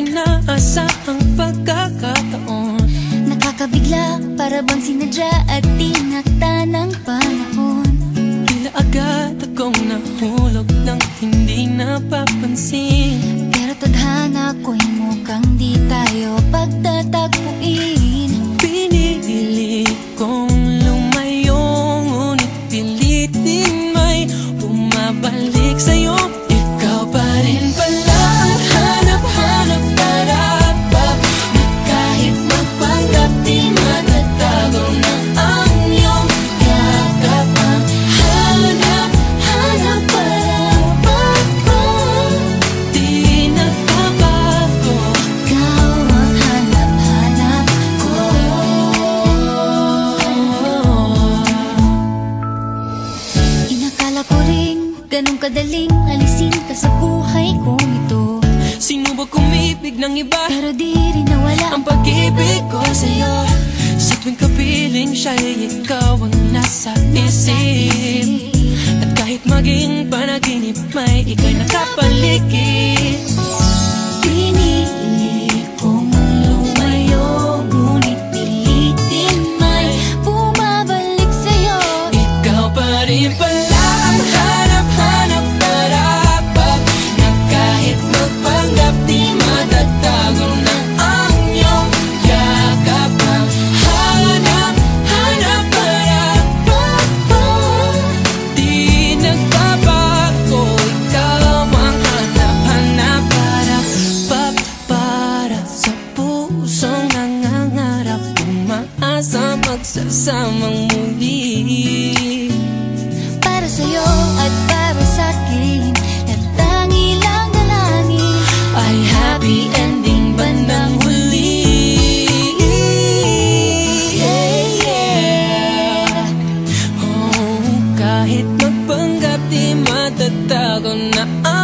inaasahang pagkakataon. Nakakabigla, para bang sinadya at tinakta ng panahon. Tila agad akong nahulog ng hindi napapansin. Pero tadhana ko'y mukhang di tayo pagtatagpuin ganun kadaling alisin ka sa buhay kong ito. Sinubok umibig ng iba? Pero di rin nawala Ang pag-ibig ko sa'yo. Sa tuwing kapiling siya'y ikaw ang nasa isip. At kahit maging panaginip May ika'y nakapaligid magkasamang muli Para sa'yo at para sa'kin Nagtangi lang dalangin Ay happy ending ba ng huli? Yeah, yeah Oh, kahit magpanggap di matatago na ako